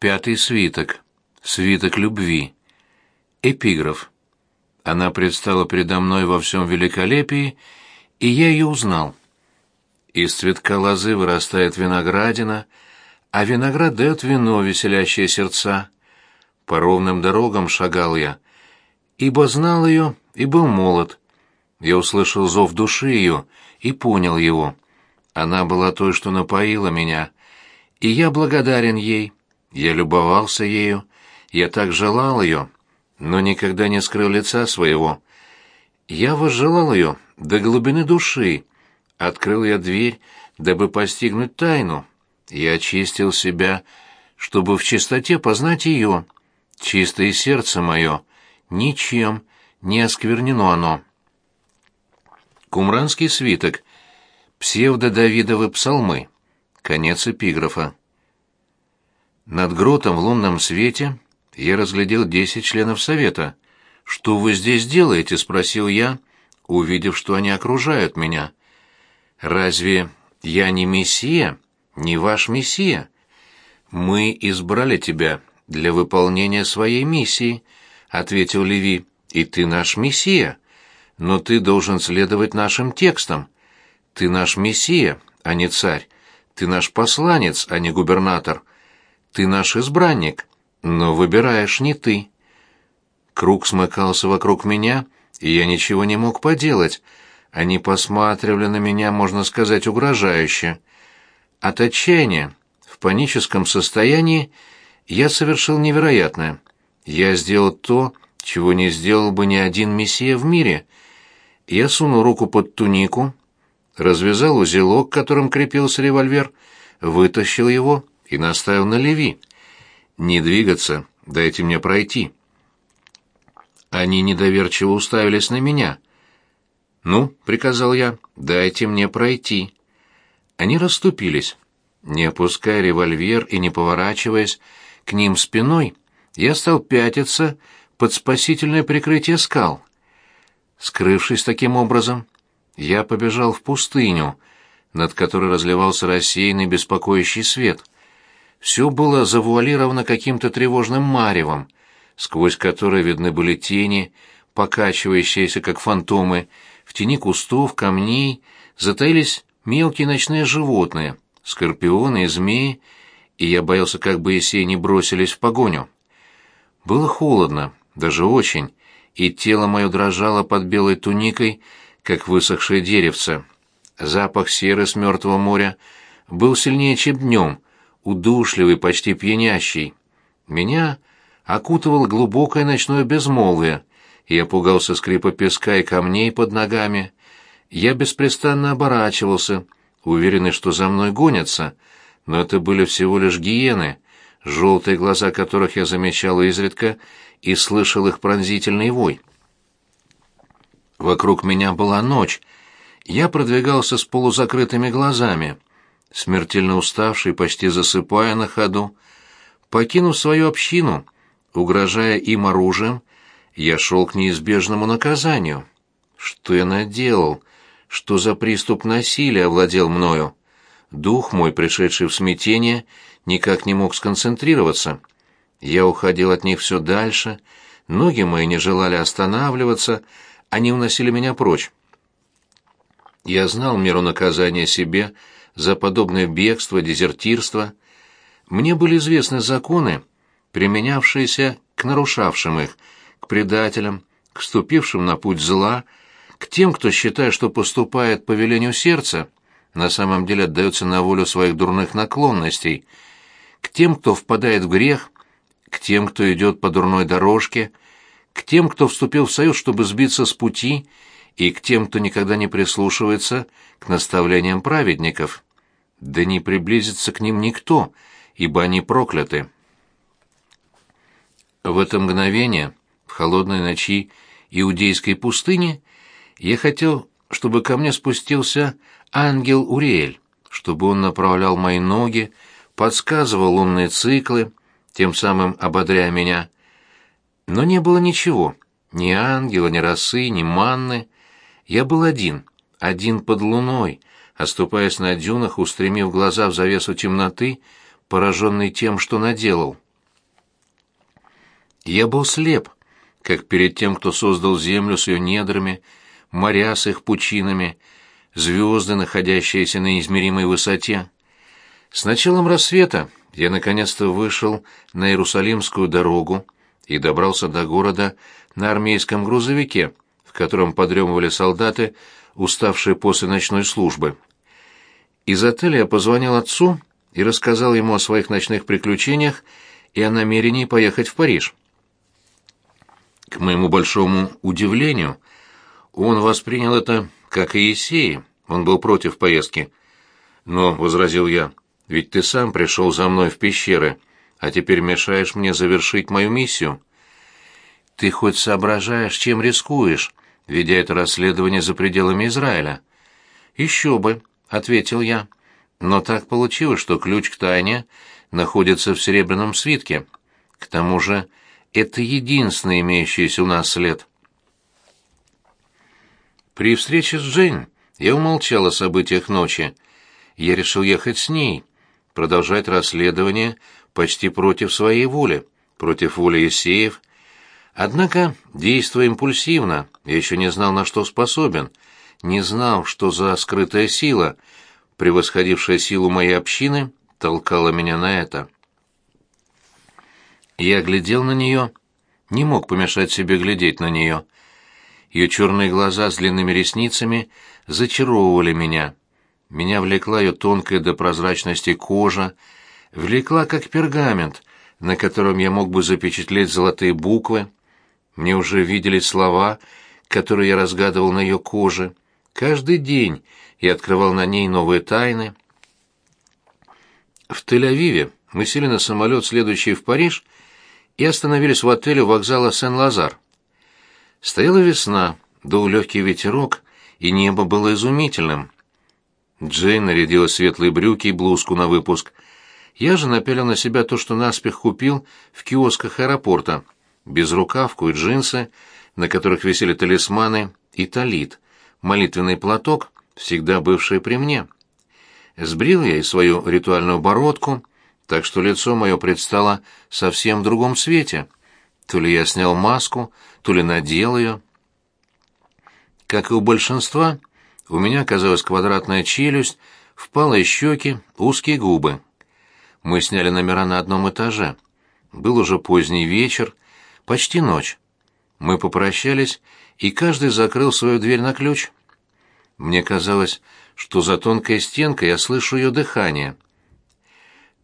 Пятый свиток. Свиток любви. Эпиграф. Она предстала передо мной во всем великолепии, и я ее узнал. Из цветка лозы вырастает виноградина, а виноград дает вино, веселящее сердца. По ровным дорогам шагал я, ибо знал ее и был молод. Я услышал зов души ее и понял его. Она была той, что напоила меня, и я благодарен ей. Я любовался ею, я так желал ее, но никогда не скрыл лица своего. Я возжелал ее до глубины души. Открыл я дверь, дабы постигнуть тайну. Я очистил себя, чтобы в чистоте познать ее. Чистое сердце мое, ничем не осквернено оно. Кумранский свиток. Псевдо-Давидовы псалмы. Конец эпиграфа. Над гротом в лунном свете я разглядел десять членов совета. «Что вы здесь делаете?» — спросил я, увидев, что они окружают меня. «Разве я не мессия, не ваш мессия? Мы избрали тебя для выполнения своей миссии», — ответил Леви, — «и ты наш мессия. Но ты должен следовать нашим текстам. Ты наш мессия, а не царь. Ты наш посланец, а не губернатор». Ты наш избранник, но выбираешь не ты. Круг смыкался вокруг меня, и я ничего не мог поделать. Они посматривали на меня, можно сказать, угрожающе. От отчаяния, в паническом состоянии, я совершил невероятное. Я сделал то, чего не сделал бы ни один мессия в мире. Я сунул руку под тунику, развязал узелок, которым крепился револьвер, вытащил его и наставил на Леви. «Не двигаться, дайте мне пройти». Они недоверчиво уставились на меня. «Ну», — приказал я, — «дайте мне пройти». Они расступились. Не опуская револьвер и не поворачиваясь к ним спиной, я стал пятиться под спасительное прикрытие скал. Скрывшись таким образом, я побежал в пустыню, над которой разливался рассеянный беспокоящий свет — все было завуалировано каким-то тревожным маревом, сквозь которое видны были тени, покачивающиеся, как фантомы, в тени кустов, камней, затаились мелкие ночные животные, скорпионы и змеи, и я боялся, как бы Исей не бросились в погоню. Было холодно, даже очень, и тело мое дрожало под белой туникой, как высохшее деревце. Запах серы с мертвого моря был сильнее, чем днем, удушливый, почти пьянящий. Меня окутывало глубокое ночное безмолвие, я пугался скрипа песка и камней под ногами. Я беспрестанно оборачивался, уверенный, что за мной гонятся, но это были всего лишь гиены, желтые глаза которых я замечал изредка и слышал их пронзительный вой. Вокруг меня была ночь. Я продвигался с полузакрытыми глазами смертельно уставший, почти засыпая на ходу. Покинув свою общину, угрожая им оружием, я шел к неизбежному наказанию. Что я наделал? Что за приступ насилия овладел мною? Дух мой, пришедший в смятение, никак не мог сконцентрироваться. Я уходил от них все дальше, ноги мои не желали останавливаться, они уносили меня прочь. Я знал меру наказания себе, за подобное бегство, дезертирство. Мне были известны законы, применявшиеся к нарушавшим их, к предателям, к ступившим на путь зла, к тем, кто, считая, что поступает по велению сердца, на самом деле отдается на волю своих дурных наклонностей, к тем, кто впадает в грех, к тем, кто идет по дурной дорожке, к тем, кто вступил в союз, чтобы сбиться с пути, и к тем, кто никогда не прислушивается к наставлениям праведников да не приблизится к ним никто, ибо они прокляты. В это мгновение, в холодной ночи иудейской пустыни, я хотел, чтобы ко мне спустился ангел Уриэль, чтобы он направлял мои ноги, подсказывал лунные циклы, тем самым ободряя меня. Но не было ничего, ни ангела, ни росы, ни манны. Я был один, один под луной, оступаясь на дюнах, устремив глаза в завесу темноты, пораженный тем, что наделал. Я был слеп, как перед тем, кто создал землю с ее недрами, моря с их пучинами, звезды, находящиеся на неизмеримой высоте. С началом рассвета я наконец-то вышел на Иерусалимскую дорогу и добрался до города на армейском грузовике, в котором подремывали солдаты, уставшие после ночной службы. Из отеля я позвонил отцу и рассказал ему о своих ночных приключениях и о намерении поехать в Париж. К моему большому удивлению, он воспринял это как и он был против поездки. «Но», — возразил я, — «ведь ты сам пришел за мной в пещеры, а теперь мешаешь мне завершить мою миссию». «Ты хоть соображаешь, чем рискуешь, ведя это расследование за пределами Израиля?» «Еще бы», — ответил я. «Но так получилось, что ключ к тайне находится в серебряном свитке. К тому же это единственный имеющийся у нас след». При встрече с Джейн я умолчал о событиях ночи. Я решил ехать с ней, продолжать расследование почти против своей воли, против воли Есеев. Однако, действуя импульсивно, я еще не знал, на что способен, не знал, что за скрытая сила, превосходившая силу моей общины, толкала меня на это. Я глядел на нее, не мог помешать себе глядеть на нее. Ее черные глаза с длинными ресницами зачаровывали меня. Меня влекла ее тонкая до прозрачности кожа, влекла как пергамент, на котором я мог бы запечатлеть золотые буквы. Мне уже виделись слова, которые я разгадывал на ее коже. Каждый день я открывал на ней новые тайны. В Тель-Авиве мы сели на самолет, следующий в Париж, и остановились в отеле вокзала Сен-Лазар. Стояла весна, дул легкий ветерок, и небо было изумительным. Джейн нарядила светлые брюки и блузку на выпуск. Я же напялил на себя то, что наспех купил в киосках аэропорта. Безрукавку и джинсы, на которых висели талисманы, и талит, молитвенный платок, всегда бывший при мне. Сбрил я и свою ритуальную бородку, так что лицо мое предстало совсем в другом свете. То ли я снял маску, то ли надел ее. Как и у большинства, у меня оказалась квадратная челюсть, впалые щеки, узкие губы. Мы сняли номера на одном этаже. Был уже поздний вечер, почти ночь. Мы попрощались, и каждый закрыл свою дверь на ключ. Мне казалось, что за тонкой стенкой я слышу ее дыхание.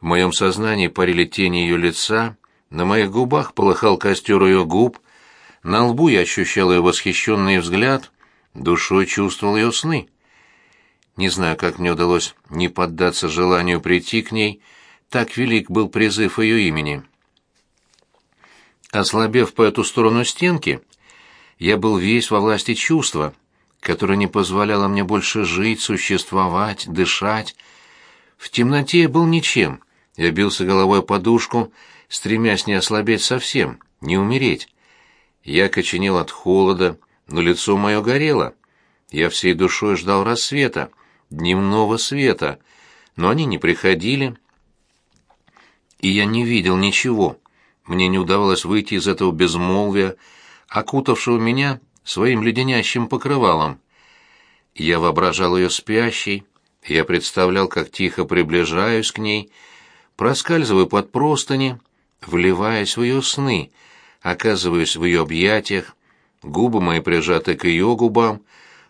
В моем сознании парили тени ее лица, на моих губах полыхал костер ее губ, на лбу я ощущал ее восхищенный взгляд — душой чувствовал ее сны. Не знаю, как мне удалось не поддаться желанию прийти к ней, так велик был призыв ее имени. Ослабев по эту сторону стенки, я был весь во власти чувства, которое не позволяло мне больше жить, существовать, дышать. В темноте я был ничем. Я бился головой о подушку, стремясь не ослабеть совсем, не умереть. Я коченел от холода, но лицо мое горело. Я всей душой ждал рассвета, дневного света, но они не приходили. И я не видел ничего. Мне не удавалось выйти из этого безмолвия, окутавшего меня своим леденящим покрывалом. Я воображал ее спящей, я представлял, как тихо приближаюсь к ней, проскальзываю под простыни, вливаясь в ее сны, оказываюсь в ее объятиях, Губы мои прижаты к ее губам,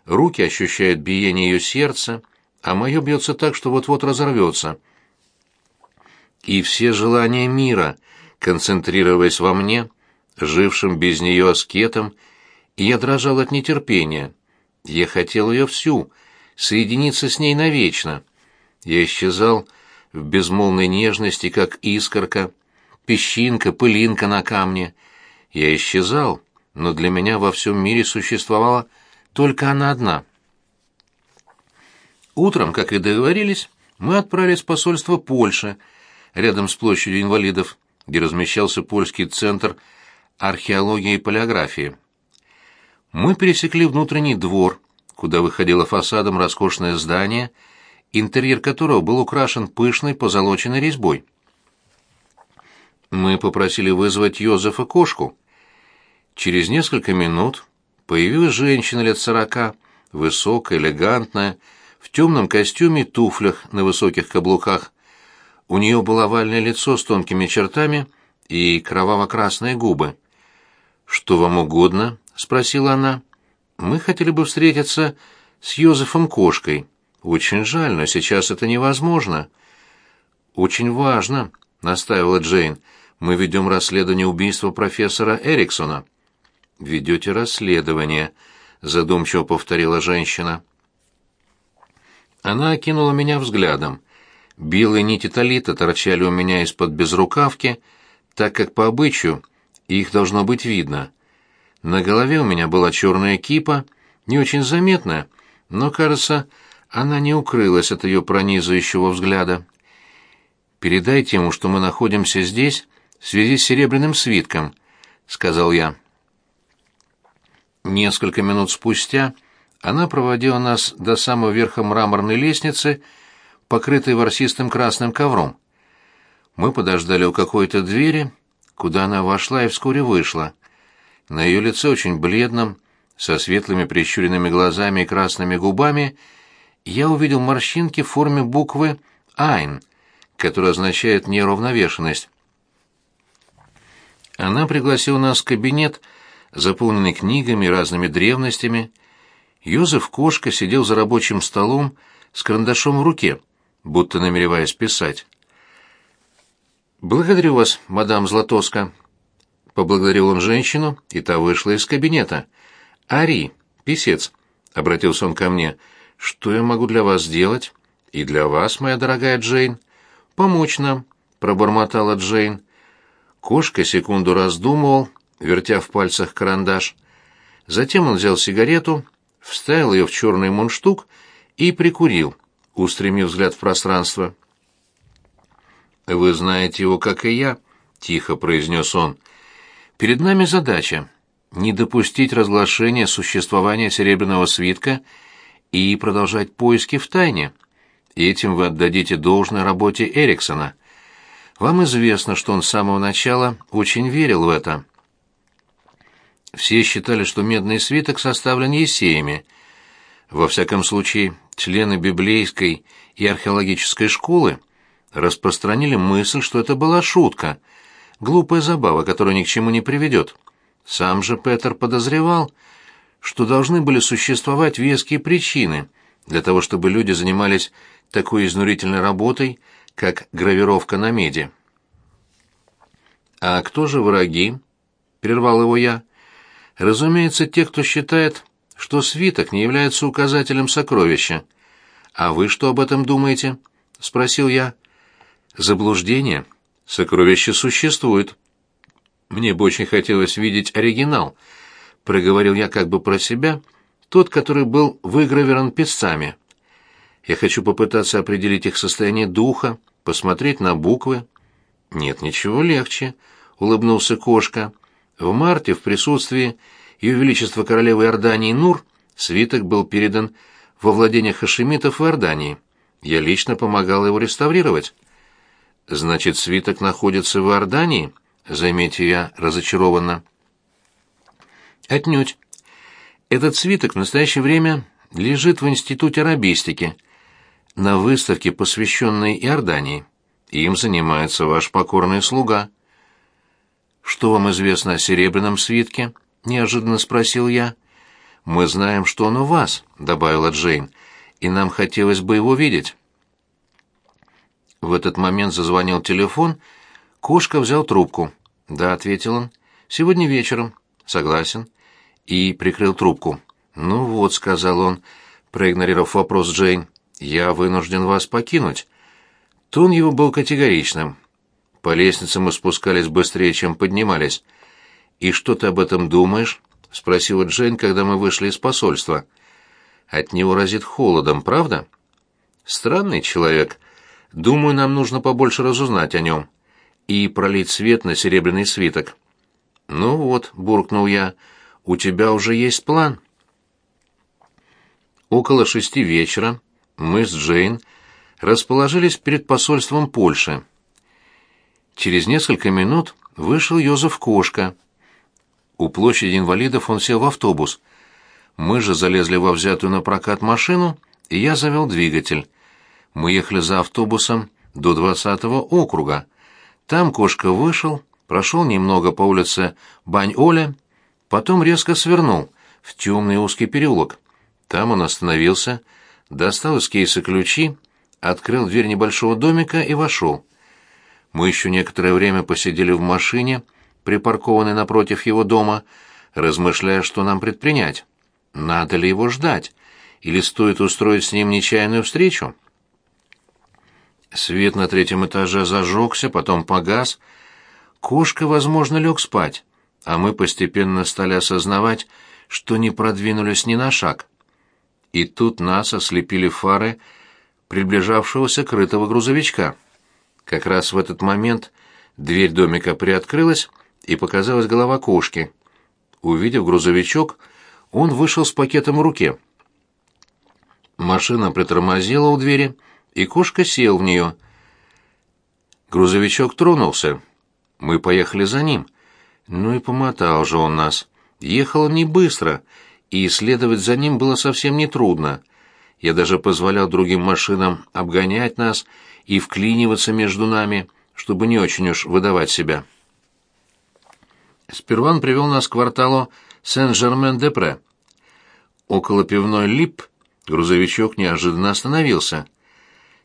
руки ощущают биение ее сердца, а мое бьется так, что вот-вот разорвется. И все желания мира, концентрировались во мне, жившим без нее аскетом, и я дрожал от нетерпения. Я хотел ее всю, соединиться с ней навечно. Я исчезал в безмолвной нежности, как искорка, песчинка, пылинка на камне. Я исчезал, но для меня во всем мире существовала только она одна. Утром, как и договорились, мы отправились в посольство Польши, рядом с площадью инвалидов, где размещался польский центр археологии и палеографии. Мы пересекли внутренний двор, куда выходило фасадом роскошное здание, интерьер которого был украшен пышной позолоченной резьбой. мы попросили вызвать Йозефа кошку. Через несколько минут появилась женщина лет сорока, высокая, элегантная, в темном костюме и туфлях на высоких каблуках. У нее было овальное лицо с тонкими чертами и кроваво-красные губы. «Что вам угодно?» — спросила она. «Мы хотели бы встретиться с Йозефом Кошкой. Очень жаль, но сейчас это невозможно». «Очень важно», — настаивала Джейн. «Мы ведем расследование убийства профессора Эриксона». «Ведете расследование», — задумчиво повторила женщина. Она окинула меня взглядом. Белые нити талита торчали у меня из-под безрукавки, так как по обычаю их должно быть видно. На голове у меня была черная кипа, не очень заметная, но, кажется, она не укрылась от ее пронизывающего взгляда. «Передайте ему, что мы находимся здесь в связи с серебряным свитком», — сказал я. Несколько минут спустя она проводила нас до самого верха мраморной лестницы, покрытой ворсистым красным ковром. Мы подождали у какой-то двери, куда она вошла и вскоре вышла. На ее лице очень бледном, со светлыми прищуренными глазами и красными губами, я увидел морщинки в форме буквы «Айн», которая означает неравновешенность. Она пригласила нас в кабинет, заполненный книгами и разными древностями. Йозеф Кошка сидел за рабочим столом с карандашом в руке, будто намереваясь писать. «Благодарю вас, мадам Златоска», — поблагодарил он женщину, и та вышла из кабинета. «Ари, писец», — обратился он ко мне, — «что я могу для вас сделать?» «И для вас, моя дорогая Джейн». «Помочь нам», — пробормотала Джейн. Кошка секунду раздумывал, вертя в пальцах карандаш. Затем он взял сигарету, вставил ее в черный мундштук и прикурил, устремив взгляд в пространство. «Вы знаете его, как и я», — тихо произнес он. «Перед нами задача — не допустить разглашения существования серебряного свитка и продолжать поиски в тайне. Этим вы отдадите должное работе Эриксона. Вам известно, что он с самого начала очень верил в это». Все считали, что медный свиток составлен Есеями. Во всяком случае, члены библейской и археологической школы распространили мысль, что это была шутка, глупая забава, которая ни к чему не приведет. Сам же Петер подозревал, что должны были существовать веские причины для того, чтобы люди занимались такой изнурительной работой, как гравировка на меди. «А кто же враги?» — прервал его я. Разумеется, те, кто считает, что свиток не является указателем сокровища. А вы что об этом думаете? спросил я. Заблуждение. Сокровище существует. Мне бы очень хотелось видеть оригинал, проговорил я как бы про себя, тот, который был выгравирован писцами. Я хочу попытаться определить их состояние духа, посмотреть на буквы. Нет, ничего легче, улыбнулся кошка. В марте в присутствии Ее Величества королевы Иордании Нур свиток был передан во владение хашемитов в Иордании. Я лично помогал его реставрировать. Значит, свиток находится в Иордании? Заметил я разочарованно. Отнюдь. Этот свиток в настоящее время лежит в Институте арабистики, на выставке, посвященной Иордании. Им занимается ваш покорный слуга. «Что вам известно о серебряном свитке?» — неожиданно спросил я. «Мы знаем, что он у вас», — добавила Джейн, — «и нам хотелось бы его видеть». В этот момент зазвонил телефон. Кошка взял трубку. «Да», — ответил он, — «сегодня вечером». «Согласен». И прикрыл трубку. «Ну вот», — сказал он, проигнорировав вопрос Джейн, — «я вынужден вас покинуть». Тон его был категоричным. По лестнице мы спускались быстрее, чем поднимались. «И что ты об этом думаешь?» — спросила Джейн, когда мы вышли из посольства. «От него разит холодом, правда?» «Странный человек. Думаю, нам нужно побольше разузнать о нем и пролить свет на серебряный свиток». «Ну вот», — буркнул я, — «у тебя уже есть план». Около шести вечера мы с Джейн расположились перед посольством Польши. Через несколько минут вышел Йозеф Кошка. У площади инвалидов он сел в автобус. Мы же залезли во взятую на прокат машину, и я завел двигатель. Мы ехали за автобусом до двадцатого округа. Там Кошка вышел, прошел немного по улице Бань-Оля, потом резко свернул в темный узкий переулок. Там он остановился, достал из кейса ключи, открыл дверь небольшого домика и вошел. Мы еще некоторое время посидели в машине, припаркованной напротив его дома, размышляя, что нам предпринять. Надо ли его ждать? Или стоит устроить с ним нечаянную встречу? Свет на третьем этаже зажегся, потом погас. Кошка, возможно, лег спать, а мы постепенно стали осознавать, что не продвинулись ни на шаг. И тут нас ослепили фары приближавшегося крытого грузовичка. Как раз в этот момент дверь домика приоткрылась, и показалась голова кошки. Увидев грузовичок, он вышел с пакетом в руке. Машина притормозила у двери, и кошка сел в нее. Грузовичок тронулся. Мы поехали за ним. Ну и помотал же он нас. Ехал он не быстро, и следовать за ним было совсем нетрудно. Я даже позволял другим машинам обгонять нас и вклиниваться между нами, чтобы не очень уж выдавать себя. Сперва он привел нас к кварталу Сен-Жермен-де-Пре. Около пивной Лип грузовичок неожиданно остановился.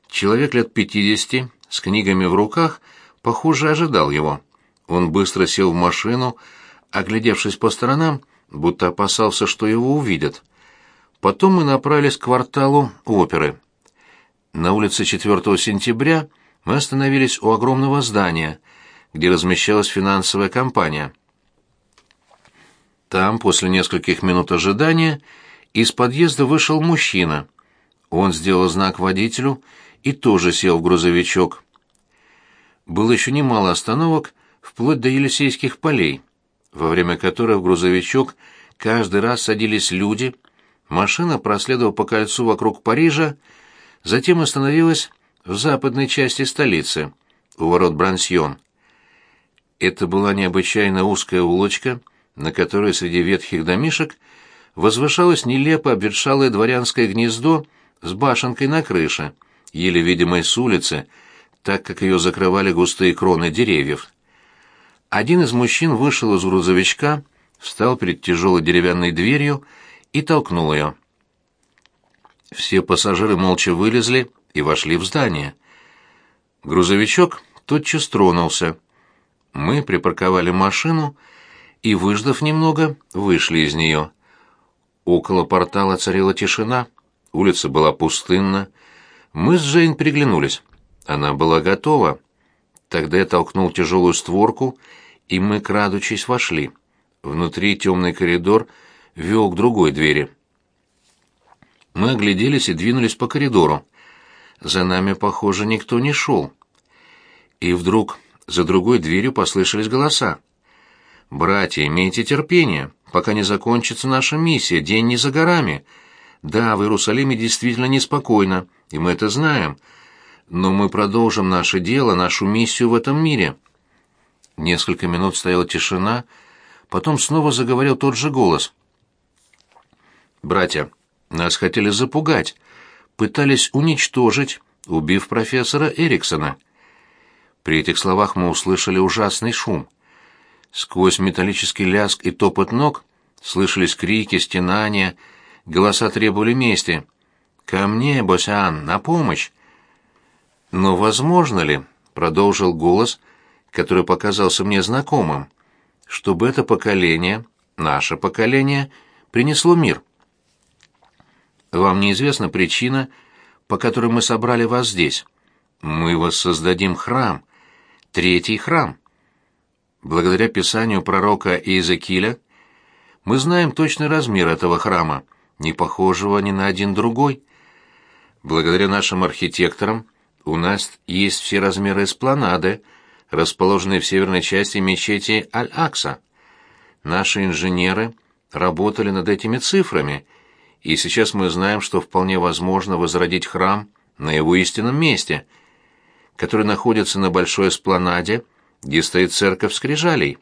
Человек лет пятидесяти, с книгами в руках, похоже, ожидал его. Он быстро сел в машину, оглядевшись по сторонам, будто опасался, что его увидят. Потом мы направились к кварталу оперы. На улице 4 сентября мы остановились у огромного здания, где размещалась финансовая компания. Там, после нескольких минут ожидания, из подъезда вышел мужчина. Он сделал знак водителю и тоже сел в грузовичок. Было еще немало остановок, вплоть до Елисейских полей, во время которых в грузовичок каждый раз садились люди, машина проследовала по кольцу вокруг Парижа, Затем остановилась в западной части столицы, у ворот Брансьон. Это была необычайно узкая улочка, на которой среди ветхих домишек возвышалось нелепо обветшалое дворянское гнездо с башенкой на крыше, еле видимой с улицы, так как ее закрывали густые кроны деревьев. Один из мужчин вышел из грузовичка, встал перед тяжелой деревянной дверью и толкнул ее. Все пассажиры молча вылезли и вошли в здание. Грузовичок тотчас тронулся. Мы припарковали машину и, выждав немного, вышли из нее. Около портала царила тишина, улица была пустынна. Мы с Джейн приглянулись. Она была готова. Тогда я толкнул тяжелую створку, и мы, крадучись, вошли. Внутри темный коридор вел к другой двери. Мы огляделись и двинулись по коридору. За нами, похоже, никто не шел. И вдруг за другой дверью послышались голоса. «Братья, имейте терпение, пока не закончится наша миссия, день не за горами. Да, в Иерусалиме действительно неспокойно, и мы это знаем, но мы продолжим наше дело, нашу миссию в этом мире». Несколько минут стояла тишина, потом снова заговорил тот же голос. «Братья, нас хотели запугать, пытались уничтожить, убив профессора Эриксона. При этих словах мы услышали ужасный шум. Сквозь металлический лязг и топот ног слышались крики, стенания, голоса требовали мести. «Ко мне, Босян, на помощь!» «Но возможно ли, — продолжил голос, который показался мне знакомым, — чтобы это поколение, наше поколение, принесло мир?» Вам неизвестна причина, по которой мы собрали вас здесь. Мы воссоздадим храм, третий храм. Благодаря писанию пророка Иезекииля мы знаем точный размер этого храма, не похожего ни на один другой. Благодаря нашим архитекторам у нас есть все размеры эспланады, расположенные в северной части мечети Аль-Акса. Наши инженеры работали над этими цифрами и сейчас мы знаем, что вполне возможно возродить храм на его истинном месте, который находится на большой эспланаде где стоит церковь скрижалей.